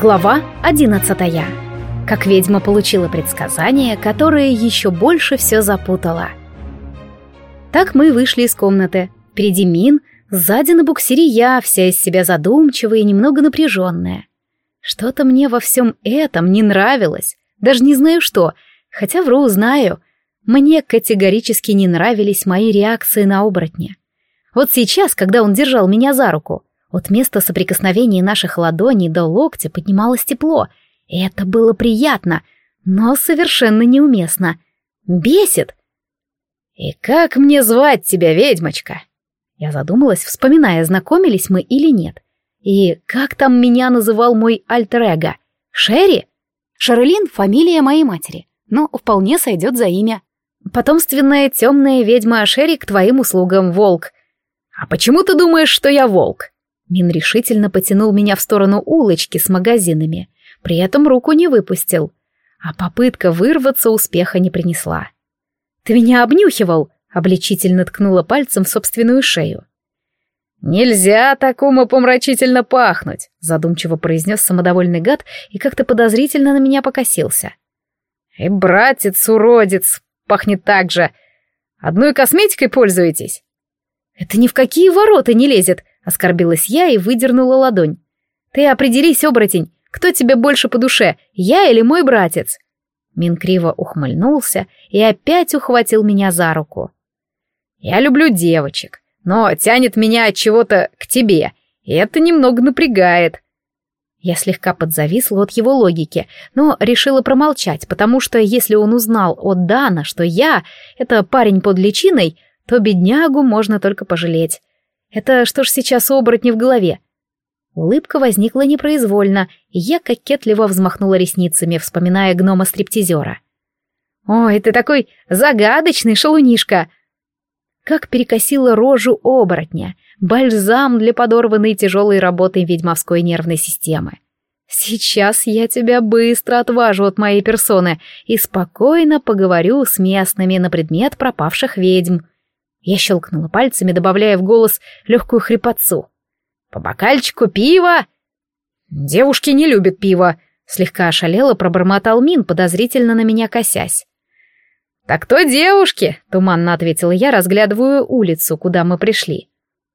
Глава 11 Как ведьма получила предсказание, которое еще больше все запутало. Так мы вышли из комнаты. Впереди Мин, сзади на буксире я, вся из себя задумчивая и немного напряженная. Что-то мне во всем этом не нравилось. Даже не знаю что, хотя вру, узнаю. Мне категорически не нравились мои реакции на оборотня. Вот сейчас, когда он держал меня за руку, от места соприкосновения наших ладоней до локтя поднималось тепло, и это было приятно, но совершенно неуместно. Бесит! «И как мне звать тебя, ведьмочка?» Я задумалась, вспоминая, знакомились мы или нет. И как там меня называл мой альтер -эго? Шерри? Шарлин — фамилия моей матери, но вполне сойдет за имя. Потомственная темная ведьма Шерри к твоим услугам, волк. А почему ты думаешь, что я волк? Мин решительно потянул меня в сторону улочки с магазинами, при этом руку не выпустил, а попытка вырваться успеха не принесла. «Ты меня обнюхивал!» — обличительно ткнула пальцем в собственную шею. «Нельзя такому помрачительно пахнуть», — задумчиво произнес самодовольный гад и как-то подозрительно на меня покосился. «И братец-уродец пахнет так же. Одной косметикой пользуетесь?» «Это ни в какие ворота не лезет. Оскорбилась я и выдернула ладонь. «Ты определись, оборотень, кто тебе больше по душе, я или мой братец?» Мин криво ухмыльнулся и опять ухватил меня за руку. «Я люблю девочек, но тянет меня от чего-то к тебе, и это немного напрягает», я слегка подзависла от его логики, но решила промолчать, потому что если он узнал от Дана, что я — это парень под личиной, то беднягу можно только пожалеть. Это что ж сейчас оборотни в голове? Улыбка возникла непроизвольно, и я кокетливо взмахнула ресницами, вспоминая гнома-стриптизера. «Ой, ты такой загадочный шалунишка!» Как перекосила рожу оборотня, бальзам для подорванной тяжелой работы ведьмовской нервной системы. «Сейчас я тебя быстро отважу от моей персоны и спокойно поговорю с местными на предмет пропавших ведьм», я щелкнула пальцами, добавляя в голос легкую хрипотцу. «По бокальчику пива!» «Девушки не любят пиво», — слегка ошалело пробормотал Мин, подозрительно на меня косясь. «Так кто, девушки!» — туманно ответила я, разглядывая улицу, куда мы пришли.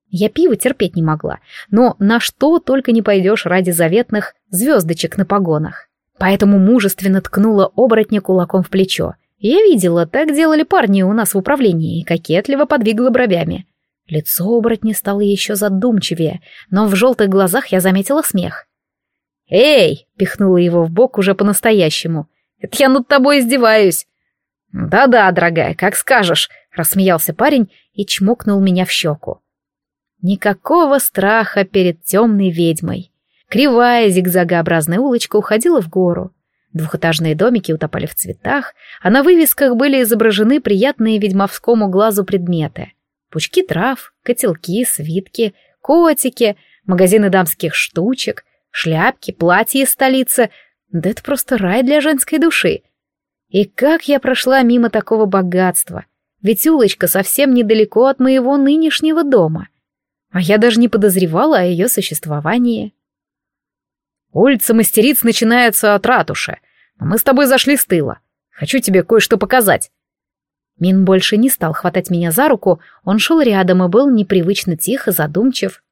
Я пиво терпеть не могла, но на что только не пойдешь ради заветных звездочек на погонах. Поэтому мужественно ткнула оборотня кулаком в плечо. Я видела, так делали парни у нас в управлении, и кокетливо подвигла бровями. Лицо оборотня стало еще задумчивее, но в желтых глазах я заметила смех. «Эй!» — пихнула его в бок уже по-настоящему. «Это я над тобой издеваюсь!» «Да-да, дорогая, как скажешь!» — рассмеялся парень и чмокнул меня в щеку. Никакого страха перед темной ведьмой. Кривая зигзагообразная улочка уходила в гору. Двухэтажные домики утопали в цветах, а на вывесках были изображены приятные ведьмовскому глазу предметы. Пучки трав, котелки, свитки, котики, магазины дамских штучек, шляпки, платья из столицы. Да это просто рай для женской души. И как я прошла мимо такого богатства? Ведь улочка совсем недалеко от моего нынешнего дома. А я даже не подозревала о ее существовании. Улица Мастериц начинается от ратуши, но мы с тобой зашли с тыла. Хочу тебе кое-что показать». Мин больше не стал хватать меня за руку, он шел рядом и был непривычно тихо задумчив.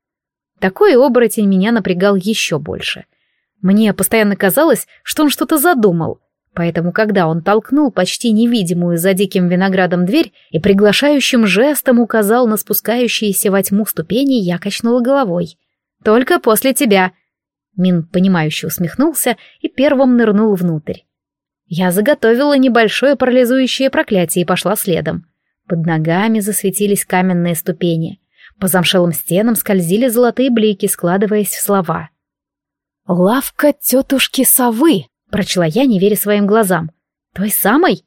Такой оборотень меня напрягал еще больше. Мне постоянно казалось, что он что-то задумал, поэтому когда он толкнул почти невидимую за диким виноградом дверь и приглашающим жестом указал на спускающиеся во тьму ступени, я качнула головой. «Только после тебя», Мин, понимающе усмехнулся и первым нырнул внутрь. Я заготовила небольшое парализующее проклятие и пошла следом. Под ногами засветились каменные ступени. По замшелым стенам скользили золотые блики, складываясь в слова. «Лавка тетушки совы», — прочла я, не веря своим глазам. «Той самой?»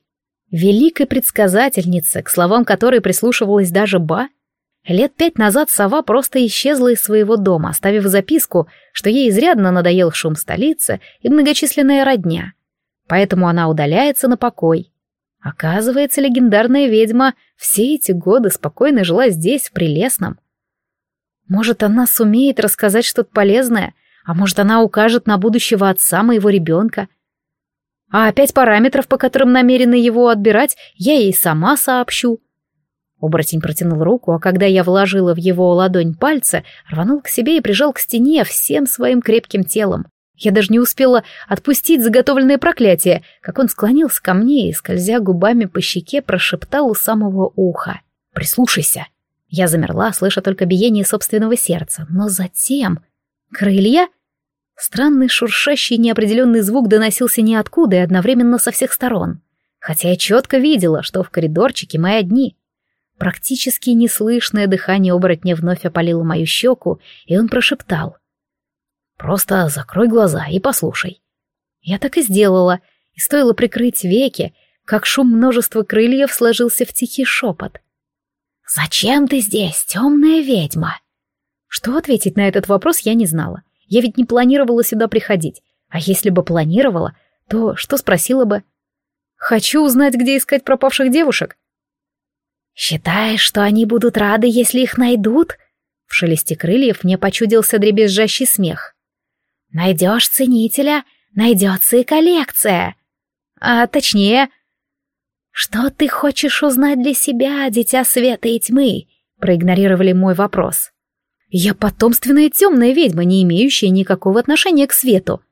Великой предсказательнице, к словам которой прислушивалась даже Ба — Лет пять назад сова просто исчезла из своего дома, оставив записку, что ей изрядно надоел шум столицы и многочисленная родня. Поэтому она удаляется на покой. Оказывается, легендарная ведьма все эти годы спокойно жила здесь, в Прелестном. Может, она сумеет рассказать что-то полезное, а может, она укажет на будущего отца моего ребенка. А опять параметров, по которым намерены его отбирать, я ей сама сообщу. Оборотень протянул руку, а когда я вложила в его ладонь пальцы, рванул к себе и прижал к стене всем своим крепким телом. Я даже не успела отпустить заготовленное проклятие, как он склонился ко мне и, скользя губами по щеке, прошептал у самого уха. «Прислушайся!» Я замерла, слыша только биение собственного сердца, но затем... «Крылья?» Странный шуршащий неопределенный звук доносился ниоткуда и одновременно со всех сторон. Хотя я четко видела, что в коридорчике мы одни — Практически неслышное дыхание оборотня вновь опалило мою щеку, и он прошептал. «Просто закрой глаза и послушай». Я так и сделала, и стоило прикрыть веки, как шум множества крыльев сложился в тихий шепот. «Зачем ты здесь, темная ведьма?» Что ответить на этот вопрос я не знала. Я ведь не планировала сюда приходить. А если бы планировала, то что спросила бы? «Хочу узнать, где искать пропавших девушек», «Считаешь, что они будут рады, если их найдут?» В шелесте крыльев мне почудился дребезжащий смех. «Найдешь ценителя, найдется и коллекция!» «А точнее...» «Что ты хочешь узнать для себя, дитя света и тьмы?» проигнорировали мой вопрос. «Я потомственная темная ведьма, не имеющая никакого отношения к свету»,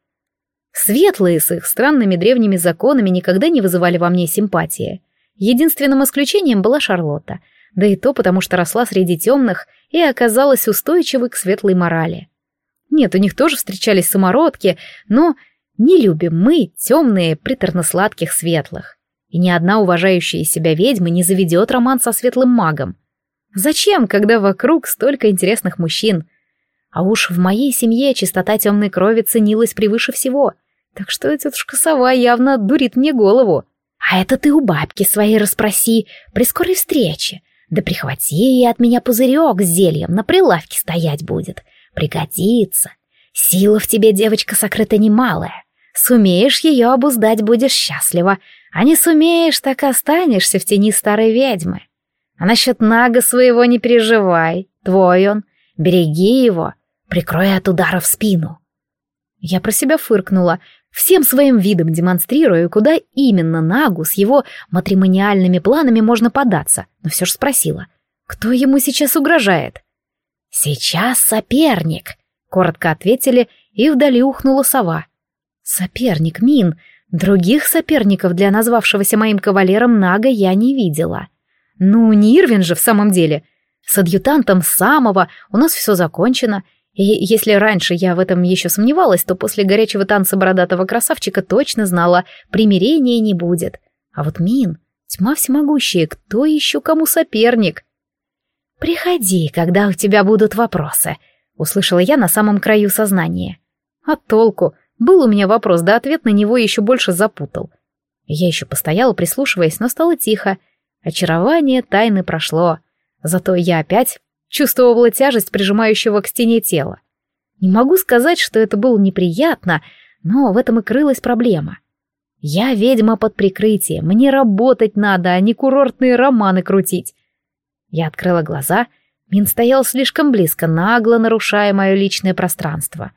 Светлые с их странными древними законами никогда не вызывали во мне симпатии. Единственным исключением была Шарлотта, да и то потому, что росла среди темных и оказалась устойчивой к светлой морали. Нет, у них тоже встречались самородки, но не любим мы темные, приторно-сладких светлых. И ни одна уважающая себя ведьма не заведет роман со светлым магом. Зачем, когда вокруг столько интересных мужчин? А уж в моей семье чистота темной крови ценилась превыше всего, так что тетушка сова явно дурит мне голову. А это ты у бабки своей расспроси при скорой встрече. Да прихвати ей от меня пузырек с зельем, на прилавке стоять будет. Пригодится. Сила в тебе, девочка, сокрыта немалая. Сумеешь ее обуздать, будешь счастлива. А не сумеешь, так останешься в тени старой ведьмы. А насчет Нага своего не переживай. Твой он. Береги его. Прикрой от удара в спину. Я про себя фыркнула, Всем своим видом демонстрирую, куда именно Нагу с его матримониальными планами можно податься, но все же спросила, кто ему сейчас угрожает? «Сейчас соперник», — коротко ответили, и вдали ухнула сова. «Соперник, Мин. Других соперников для назвавшегося моим кавалером Нага я не видела. Ну, не Ирвин же в самом деле. С адъютантом самого у нас все закончено, если раньше я в этом еще сомневалась, то после горячего танца бородатого красавчика точно знала, примирения не будет. А вот Мин, тьма всемогущая, кто еще кому соперник? «Приходи, когда у тебя будут вопросы», — услышала я на самом краю сознания. А толку? Был у меня вопрос, да ответ на него еще больше запутал. Я еще постояла, прислушиваясь, но стало тихо. Очарование тайны прошло. Зато я опять Чувствовала тяжесть прижимающего к стене тела. Не могу сказать, что это было неприятно, но в этом и крылась проблема. Я ведьма под прикрытием, мне работать надо, а не курортные романы крутить. Я открыла глаза, Мин стоял слишком близко, нагло нарушая мое личное пространство.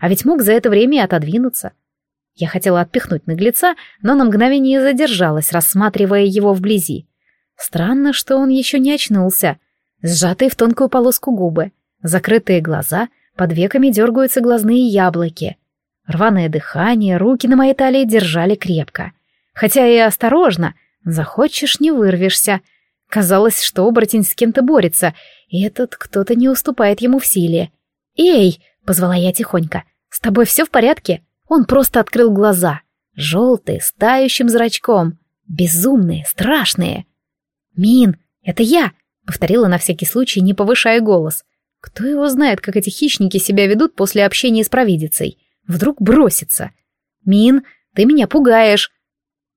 А ведь мог за это время и отодвинуться. Я хотела отпихнуть наглеца, но на мгновение задержалась, рассматривая его вблизи. Странно, что он еще не очнулся — сжатые в тонкую полоску губы, закрытые глаза, под веками дергаются глазные яблоки. Рваное дыхание, руки на моей талии держали крепко. Хотя и осторожно, захочешь — не вырвешься. Казалось, что оборотень с кем-то борется, и этот кто-то не уступает ему в силе. «Эй!» — позвала я тихонько. «С тобой все в порядке?» Он просто открыл глаза. Желтые, с тающим зрачком. Безумные, страшные. «Мин, это я!» Повторила на всякий случай, не повышая голос. Кто его знает, как эти хищники себя ведут после общения с провидицей? Вдруг бросится. «Мин, ты меня пугаешь!»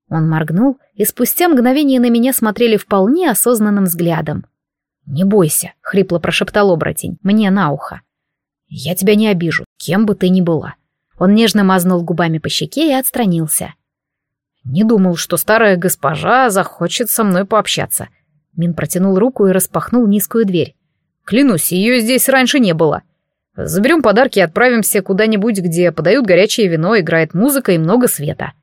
Он моргнул, и спустя мгновение на меня смотрели вполне осознанным взглядом. «Не бойся», — хрипло прошептал оборотень, мне на ухо. «Я тебя не обижу, кем бы ты ни была». Он нежно мазнул губами по щеке и отстранился. «Не думал, что старая госпожа захочет со мной пообщаться», Мин протянул руку и распахнул низкую дверь. «Клянусь, ее здесь раньше не было. Заберем подарки и отправимся куда-нибудь, где подают горячее вино, играет музыка и много света».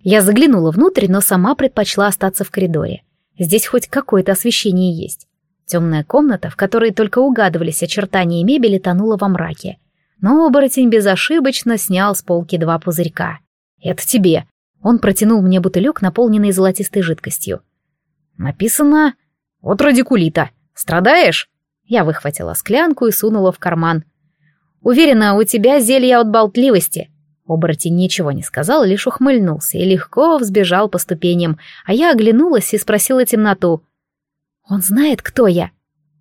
Я заглянула внутрь, но сама предпочла остаться в коридоре. Здесь хоть какое-то освещение есть. Темная комната, в которой только угадывались очертания мебели, тонула во мраке. Но оборотень безошибочно снял с полки два пузырька. «Это тебе». Он протянул мне бутылек, наполненный золотистой жидкостью. «Написано «Вот радикулита! Страдаешь?» Я выхватила склянку и сунула в карман. «Уверена, у тебя зелье от болтливости». Оборотень ничего не сказал, лишь ухмыльнулся и легко взбежал по ступеням, а я оглянулась и спросила темноту. «Он знает, кто я?»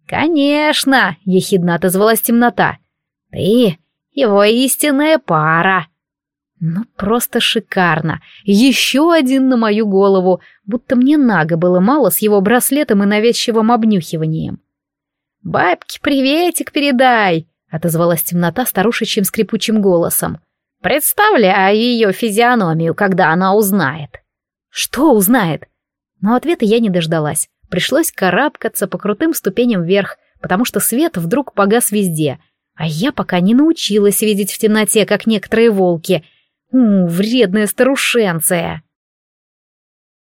«Конечно!» — ехидно отозвалась темнота. «Ты его истинная пара!» Ну, просто шикарно! Еще один на мою голову, будто мне Нага было мало с его браслетом и навязчивым обнюхиванием. «Бабке приветик передай!» — отозвалась темнота старушечьим скрипучим голосом. «Представляю ее физиономию, когда она узнает». «Что узнает?» Но ответа я не дождалась. Пришлось карабкаться по крутым ступеням вверх, потому что свет вдруг погас везде, а я пока не научилась видеть в темноте, как некоторые волки — «У, вредная старушенция!»